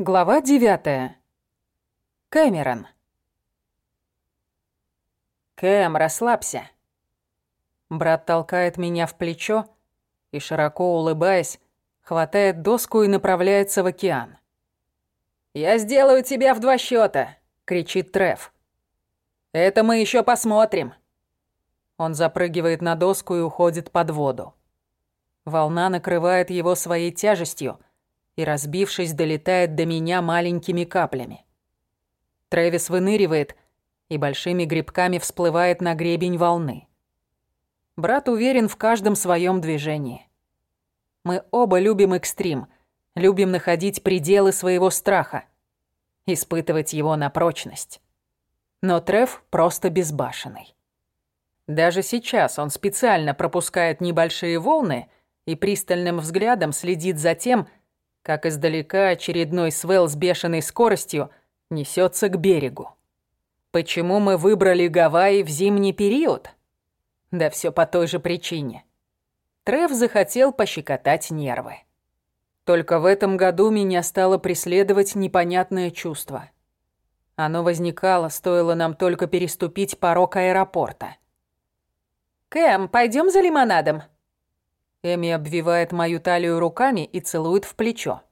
Глава девятая. Кэмерон. «Кэм, расслабься». Брат толкает меня в плечо и, широко улыбаясь, хватает доску и направляется в океан. «Я сделаю тебя в два счета, кричит Треф. «Это мы еще посмотрим». Он запрыгивает на доску и уходит под воду. Волна накрывает его своей тяжестью и, разбившись, долетает до меня маленькими каплями. Трэвис выныривает и большими грибками всплывает на гребень волны. Брат уверен в каждом своем движении. Мы оба любим экстрим, любим находить пределы своего страха, испытывать его на прочность. Но Трев просто безбашенный. Даже сейчас он специально пропускает небольшие волны и пристальным взглядом следит за тем, как издалека очередной свел с бешеной скоростью несется к берегу. Почему мы выбрали Гавайи в зимний период? Да все по той же причине. Трев захотел пощекотать нервы. Только в этом году меня стало преследовать непонятное чувство. Оно возникало, стоило нам только переступить порог аэропорта. «Кэм, пойдем за лимонадом?» Эми обвивает мою талию руками и целует в плечо.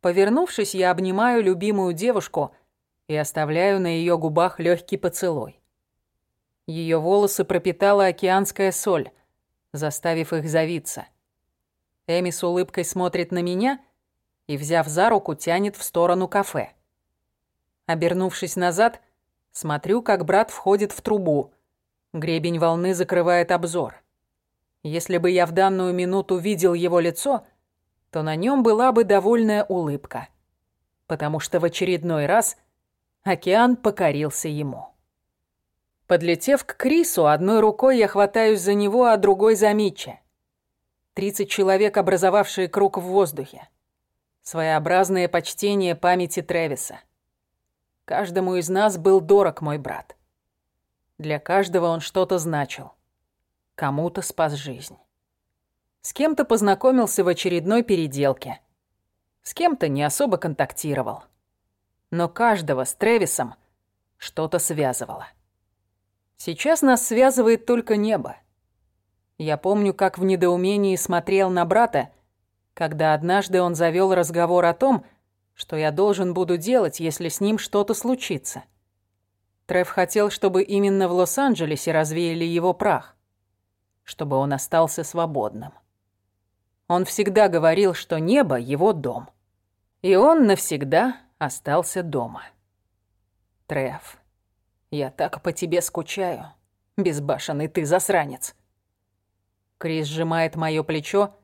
Повернувшись, я обнимаю любимую девушку и оставляю на ее губах легкий поцелуй. Ее волосы пропитала океанская соль, заставив их завиться. Эми с улыбкой смотрит на меня и, взяв за руку, тянет в сторону кафе. Обернувшись назад, смотрю, как брат входит в трубу. Гребень волны закрывает обзор. Если бы я в данную минуту видел его лицо, то на нем была бы довольная улыбка, потому что в очередной раз океан покорился ему. Подлетев к Крису, одной рукой я хватаюсь за него, а другой за Митча. Тридцать человек, образовавшие круг в воздухе. Своеобразное почтение памяти Тревиса. Каждому из нас был дорог мой брат. Для каждого он что-то значил кому-то спас жизнь. С кем-то познакомился в очередной переделке. С кем-то не особо контактировал. Но каждого с Тревисом что-то связывало. Сейчас нас связывает только небо. Я помню, как в недоумении смотрел на брата, когда однажды он завел разговор о том, что я должен буду делать, если с ним что-то случится. Трев хотел, чтобы именно в Лос-Анджелесе развеяли его прах чтобы он остался свободным. Он всегда говорил, что небо — его дом. И он навсегда остался дома. Треф, я так по тебе скучаю, безбашенный ты засранец. Крис сжимает моё плечо,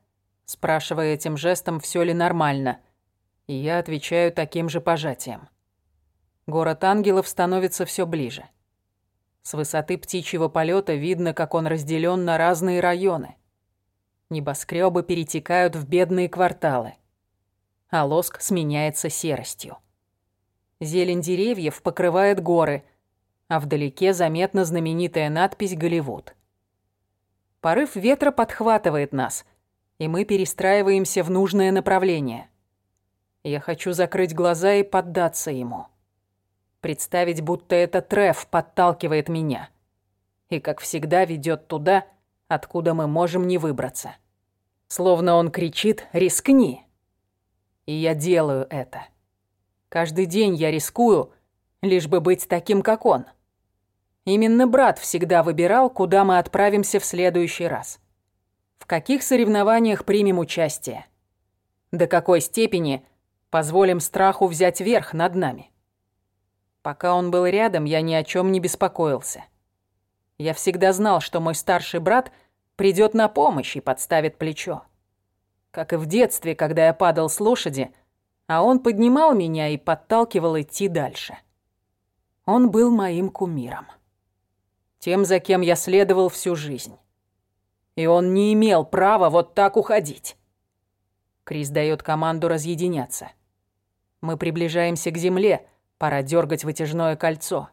спрашивая этим жестом, все ли нормально, и я отвечаю таким же пожатием. Город ангелов становится все ближе. С высоты птичьего полета видно, как он разделен на разные районы. Небоскребы перетекают в бедные кварталы, а лоск сменяется серостью. Зелень деревьев покрывает горы, а вдалеке заметна знаменитая надпись «Голливуд». Порыв ветра подхватывает нас, и мы перестраиваемся в нужное направление. Я хочу закрыть глаза и поддаться ему. Представить, будто это Треф подталкивает меня. И, как всегда, ведет туда, откуда мы можем не выбраться. Словно он кричит «Рискни!» И я делаю это. Каждый день я рискую, лишь бы быть таким, как он. Именно брат всегда выбирал, куда мы отправимся в следующий раз. В каких соревнованиях примем участие. До какой степени позволим страху взять верх над нами. Пока он был рядом, я ни о чем не беспокоился. Я всегда знал, что мой старший брат придет на помощь и подставит плечо. Как и в детстве, когда я падал с лошади, а он поднимал меня и подталкивал идти дальше. Он был моим кумиром. Тем, за кем я следовал всю жизнь. И он не имел права вот так уходить. Крис дает команду разъединяться. Мы приближаемся к земле, Пора дергать вытяжное кольцо.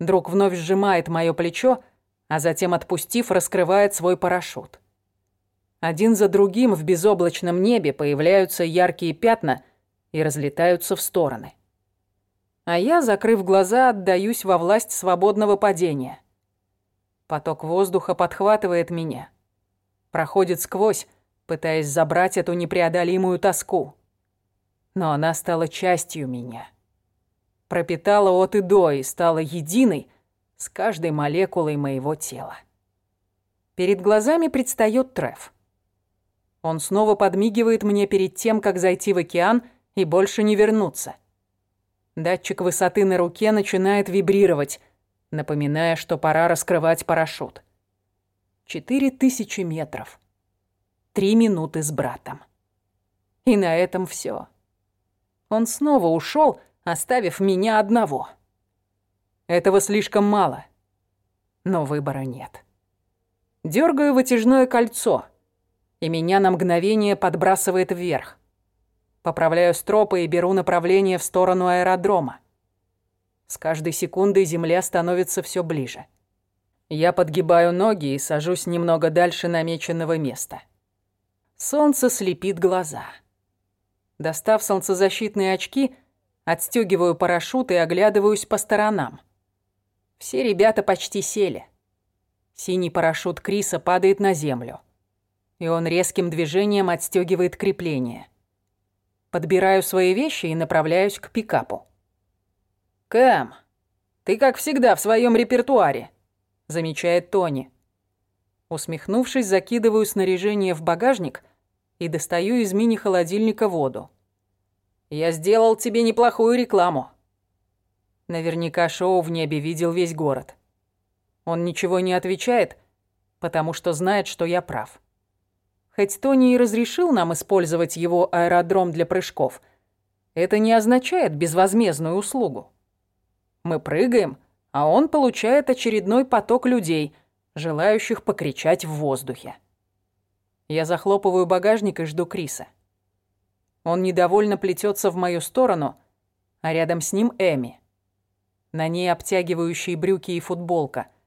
Друг вновь сжимает мое плечо, а затем, отпустив, раскрывает свой парашют. Один за другим в безоблачном небе появляются яркие пятна, и разлетаются в стороны. А я, закрыв глаза, отдаюсь во власть свободного падения. Поток воздуха подхватывает меня, проходит сквозь, пытаясь забрать эту непреодолимую тоску. Но она стала частью меня. Пропитала от и до и стала единой с каждой молекулой моего тела. Перед глазами предстаёт Треф. Он снова подмигивает мне перед тем, как зайти в океан и больше не вернуться. Датчик высоты на руке начинает вибрировать, напоминая, что пора раскрывать парашют. Четыре тысячи метров. Три минуты с братом. И на этом все. Он снова ушел, оставив меня одного. Этого слишком мало. Но выбора нет. Дергаю вытяжное кольцо, и меня на мгновение подбрасывает вверх. Поправляю стропы и беру направление в сторону аэродрома. С каждой секундой земля становится все ближе. Я подгибаю ноги и сажусь немного дальше намеченного места. Солнце слепит глаза. Достав солнцезащитные очки, отстегиваю парашют и оглядываюсь по сторонам. Все ребята почти сели. Синий парашют Криса падает на землю. И он резким движением отстегивает крепление. Подбираю свои вещи и направляюсь к пикапу. «Кэм, ты как всегда в своем репертуаре», — замечает Тони. Усмехнувшись, закидываю снаряжение в багажник и достаю из мини-холодильника воду. «Я сделал тебе неплохую рекламу». Наверняка шоу в небе видел весь город. Он ничего не отвечает, потому что знает, что я прав. Хоть Тони и разрешил нам использовать его аэродром для прыжков, это не означает безвозмездную услугу. Мы прыгаем, а он получает очередной поток людей, желающих покричать в воздухе. Я захлопываю багажник и жду Криса. Он недовольно плетется в мою сторону, а рядом с ним Эми. На ней обтягивающие брюки и футболка –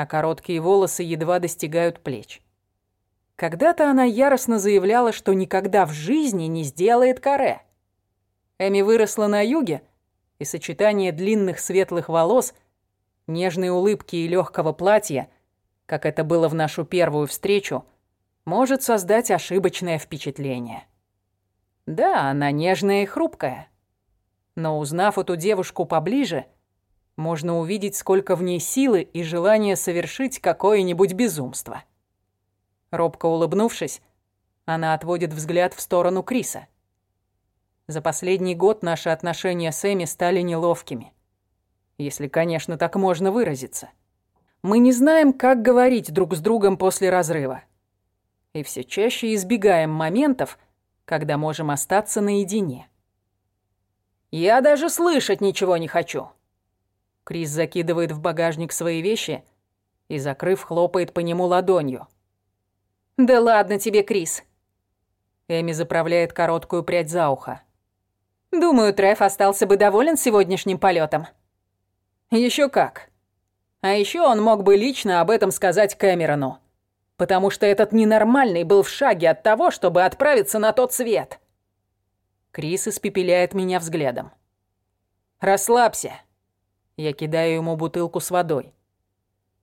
а короткие волосы едва достигают плеч. Когда-то она яростно заявляла, что никогда в жизни не сделает каре. Эми выросла на юге, и сочетание длинных светлых волос, нежной улыбки и легкого платья, как это было в нашу первую встречу, может создать ошибочное впечатление. Да, она нежная и хрупкая. Но узнав эту девушку поближе, можно увидеть, сколько в ней силы и желания совершить какое-нибудь безумство. Робко улыбнувшись, она отводит взгляд в сторону Криса. За последний год наши отношения с Эми стали неловкими. Если, конечно, так можно выразиться. Мы не знаем, как говорить друг с другом после разрыва. И все чаще избегаем моментов, когда можем остаться наедине. «Я даже слышать ничего не хочу», Крис закидывает в багажник свои вещи и, закрыв, хлопает по нему ладонью. «Да ладно тебе, Крис!» Эми заправляет короткую прядь за ухо. «Думаю, Треф остался бы доволен сегодняшним полетом. Еще как. А еще он мог бы лично об этом сказать Кэмерону, потому что этот ненормальный был в шаге от того, чтобы отправиться на тот свет». Крис испепеляет меня взглядом. «Расслабься. Я кидаю ему бутылку с водой.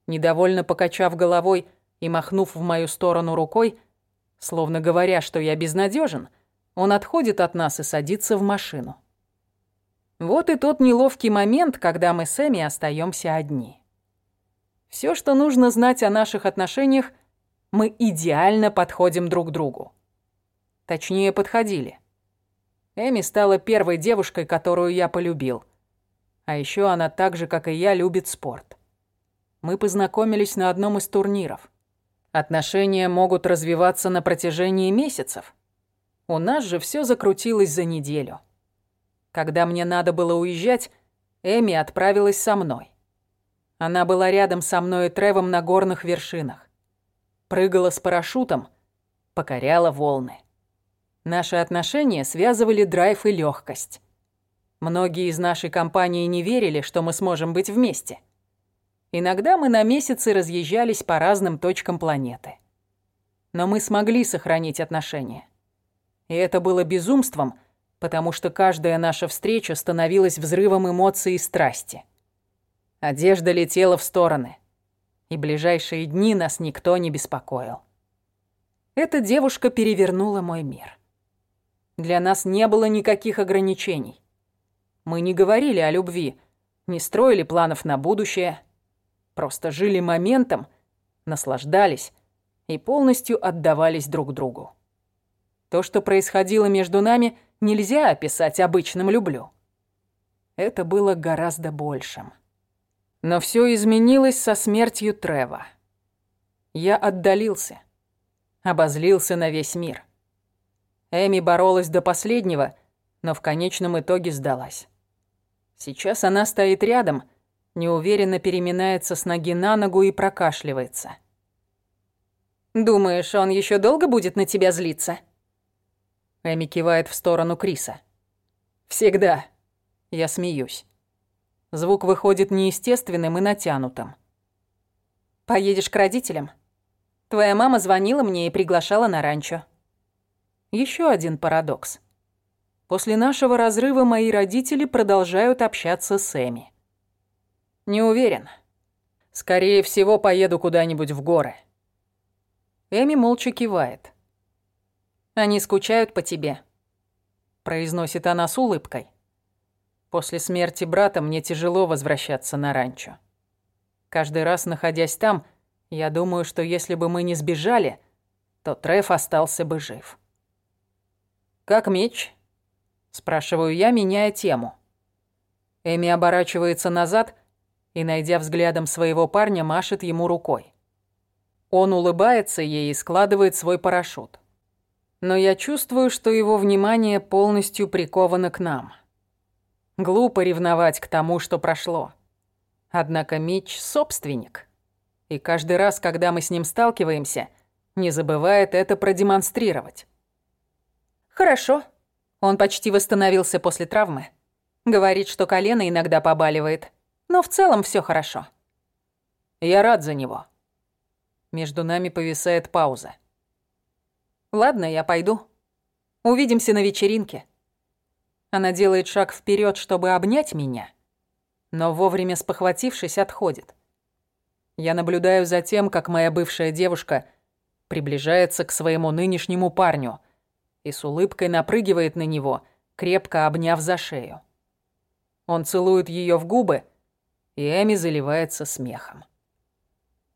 Недовольно покачав головой и махнув в мою сторону рукой, словно говоря, что я безнадежен, он отходит от нас и садится в машину. Вот и тот неловкий момент, когда мы с Эми остаемся одни. Все, что нужно знать о наших отношениях, мы идеально подходим друг другу. Точнее, подходили. Эми стала первой девушкой, которую я полюбил — а еще она так же, как и я, любит спорт. Мы познакомились на одном из турниров. Отношения могут развиваться на протяжении месяцев. У нас же все закрутилось за неделю. Когда мне надо было уезжать, Эми отправилась со мной. Она была рядом со мной и Тревом на горных вершинах. Прыгала с парашютом, покоряла волны. Наши отношения связывали драйв и легкость. Многие из нашей компании не верили, что мы сможем быть вместе. Иногда мы на месяцы разъезжались по разным точкам планеты. Но мы смогли сохранить отношения. И это было безумством, потому что каждая наша встреча становилась взрывом эмоций и страсти. Одежда летела в стороны, и ближайшие дни нас никто не беспокоил. Эта девушка перевернула мой мир. Для нас не было никаких ограничений. Мы не говорили о любви, не строили планов на будущее, просто жили моментом, наслаждались и полностью отдавались друг другу. То, что происходило между нами, нельзя описать обычным «люблю». Это было гораздо большим. Но все изменилось со смертью Трева. Я отдалился, обозлился на весь мир. Эми боролась до последнего, но в конечном итоге сдалась. Сейчас она стоит рядом, неуверенно переминается с ноги на ногу и прокашливается. «Думаешь, он еще долго будет на тебя злиться?» Эми кивает в сторону Криса. «Всегда». Я смеюсь. Звук выходит неестественным и натянутым. «Поедешь к родителям? Твоя мама звонила мне и приглашала на ранчо». Еще один парадокс. После нашего разрыва мои родители продолжают общаться с Эми. Не уверен. Скорее всего, поеду куда-нибудь в горы. Эми молча кивает. Они скучают по тебе», — произносит она с улыбкой. После смерти брата мне тяжело возвращаться на ранчо. Каждый раз, находясь там, я думаю, что если бы мы не сбежали, то Треф остался бы жив. «Как меч?» — спрашиваю я, меняя тему. Эми оборачивается назад и, найдя взглядом своего парня, машет ему рукой. Он улыбается ей и складывает свой парашют но я чувствую, что его внимание полностью приковано к нам. Глупо ревновать к тому, что прошло. Однако Мич — собственник. И каждый раз, когда мы с ним сталкиваемся, не забывает это продемонстрировать. «Хорошо. Он почти восстановился после травмы. Говорит, что колено иногда побаливает. Но в целом все хорошо». «Я рад за него». Между нами повисает пауза. Ладно, я пойду. Увидимся на вечеринке. Она делает шаг вперед, чтобы обнять меня, но вовремя спохватившись, отходит. Я наблюдаю за тем, как моя бывшая девушка приближается к своему нынешнему парню и с улыбкой напрыгивает на него, крепко обняв за шею. Он целует ее в губы, и Эми заливается смехом.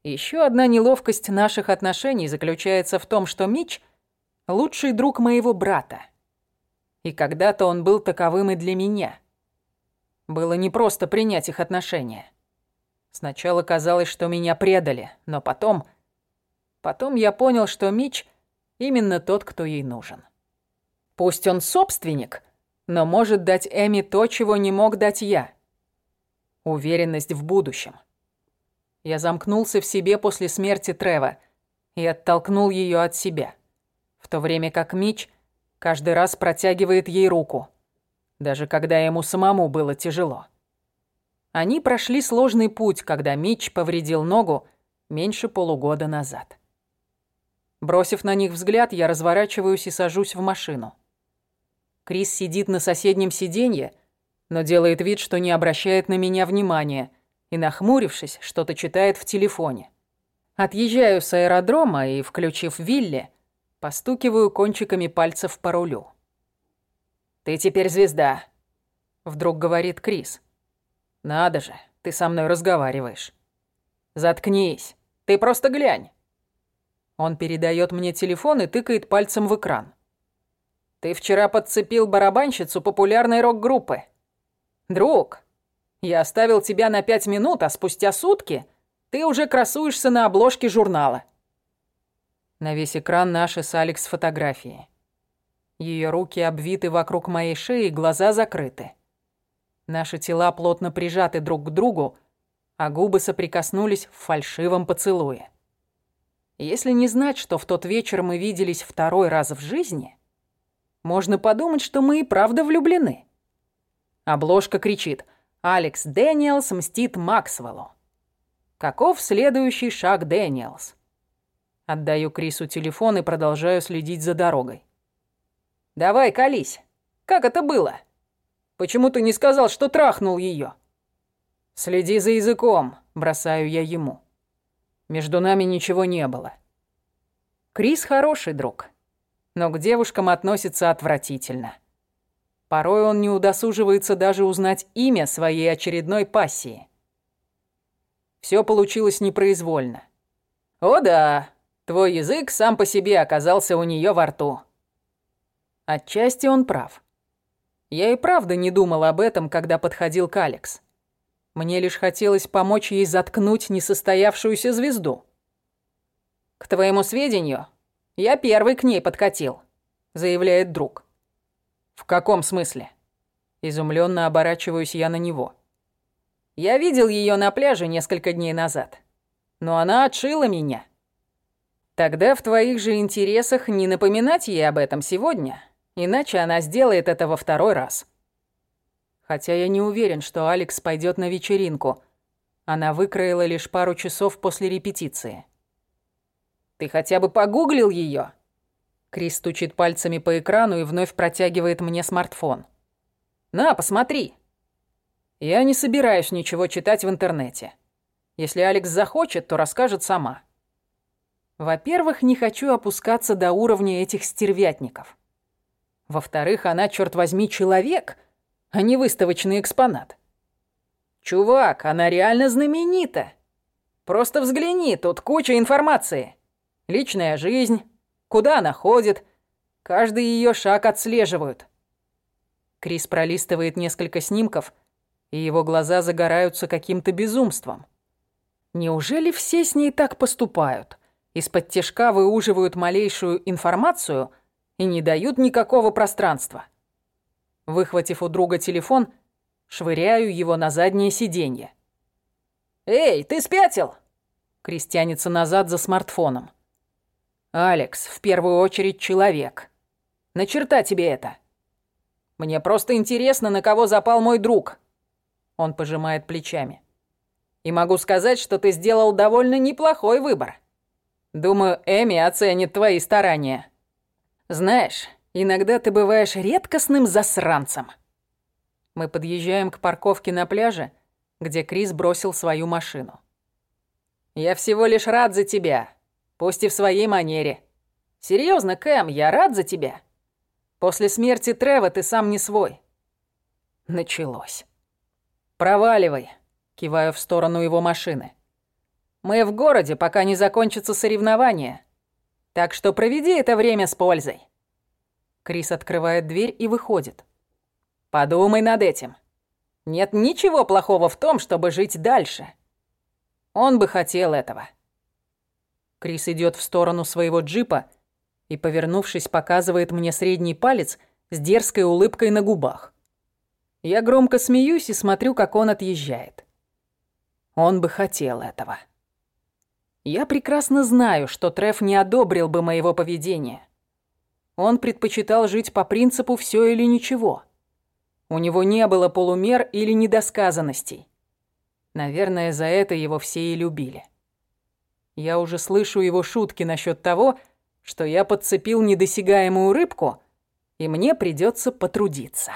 Еще одна неловкость наших отношений заключается в том, что Мич — лучший друг моего брата. И когда-то он был таковым и для меня. Было непросто принять их отношения. Сначала казалось, что меня предали, но потом... Потом я понял, что Мич именно тот, кто ей нужен. Пусть он собственник, но может дать Эми то, чего не мог дать я. Уверенность в будущем. Я замкнулся в себе после смерти Трева и оттолкнул ее от себя в то время как Мич каждый раз протягивает ей руку, даже когда ему самому было тяжело. Они прошли сложный путь, когда Мич повредил ногу меньше полугода назад. Бросив на них взгляд, я разворачиваюсь и сажусь в машину. Крис сидит на соседнем сиденье, но делает вид, что не обращает на меня внимания, и, нахмурившись, что-то читает в телефоне. Отъезжаю с аэродрома и, включив Вилли, Постукиваю кончиками пальцев по рулю. «Ты теперь звезда», — вдруг говорит Крис. «Надо же, ты со мной разговариваешь». «Заткнись, ты просто глянь». Он передает мне телефон и тыкает пальцем в экран. «Ты вчера подцепил барабанщицу популярной рок-группы. Друг, я оставил тебя на пять минут, а спустя сутки ты уже красуешься на обложке журнала. На весь экран наши с Алекс фотографии. Ее руки обвиты вокруг моей шеи, глаза закрыты. Наши тела плотно прижаты друг к другу, а губы соприкоснулись в фальшивом поцелуе. Если не знать, что в тот вечер мы виделись второй раз в жизни, можно подумать, что мы и правда влюблены. Обложка кричит «Алекс Дэниелс мстит Максвеллу». Каков следующий шаг Дэниелс? Отдаю Крису телефон и продолжаю следить за дорогой. «Давай, колись. Как это было? Почему ты не сказал, что трахнул ее? Следи за языком, бросаю я ему. Между нами ничего не было. Крис хороший друг, но к девушкам относится отвратительно. Порой он не удосуживается даже узнать имя своей очередной пассии. Все получилось непроизвольно. О да, твой язык сам по себе оказался у нее во рту. Отчасти он прав. Я и правда не думал об этом, когда подходил к Алекс. Мне лишь хотелось помочь ей заткнуть несостоявшуюся звезду. «К твоему сведению, я первый к ней подкатил», — заявляет друг. «В каком смысле?» Изумленно оборачиваюсь я на него. «Я видел ее на пляже несколько дней назад, но она отшила меня». «Тогда в твоих же интересах не напоминать ей об этом сегодня, иначе она сделает это во второй раз». Хотя я не уверен, что Алекс пойдет на вечеринку. Она выкроила лишь пару часов после репетиции. «Ты хотя бы погуглил ее? Крис стучит пальцами по экрану и вновь протягивает мне смартфон. «На, посмотри!» Я не собираюсь ничего читать в интернете. Если Алекс захочет, то расскажет сама. Во-первых, не хочу опускаться до уровня этих стервятников. Во-вторых, она, черт возьми, человек — а не выставочный экспонат. Чувак, она реально знаменита. Просто взгляни, тут куча информации. Личная жизнь, куда она ходит, каждый ее шаг отслеживают. Крис пролистывает несколько снимков, и его глаза загораются каким-то безумством. Неужели все с ней так поступают? Из-под тяжка выуживают малейшую информацию и не дают никакого пространства. Выхватив у друга телефон, швыряю его на заднее сиденье. «Эй, ты спятил?» Крис тянется назад за смартфоном. «Алекс, в первую очередь человек. На черта тебе это?» «Мне просто интересно, на кого запал мой друг». Он пожимает плечами. «И могу сказать, что ты сделал довольно неплохой выбор. Думаю, Эми оценит твои старания. Знаешь, Иногда ты бываешь редкостным засранцем. Мы подъезжаем к парковке на пляже, где Крис бросил свою машину. Я всего лишь рад за тебя, пусть и в своей манере. Серьезно, Кэм, я рад за тебя. После смерти Трева ты сам не свой. Началось. Проваливай, киваю в сторону его машины. Мы в городе, пока не закончатся соревнования. Так что проведи это время с пользой. Крис открывает дверь и выходит. Подумай над этим. Нет ничего плохого в том, чтобы жить дальше. Он бы хотел этого. Крис идет в сторону своего джипа и, повернувшись, показывает мне средний палец с дерзкой улыбкой на губах. Я громко смеюсь и смотрю, как он отъезжает. Он бы хотел этого. Я прекрасно знаю, что Треф не одобрил бы моего поведения. Он предпочитал жить по принципу «все или ничего». У него не было полумер или недосказанностей. Наверное, за это его все и любили. Я уже слышу его шутки насчет того, что я подцепил недосягаемую рыбку, и мне придется потрудиться.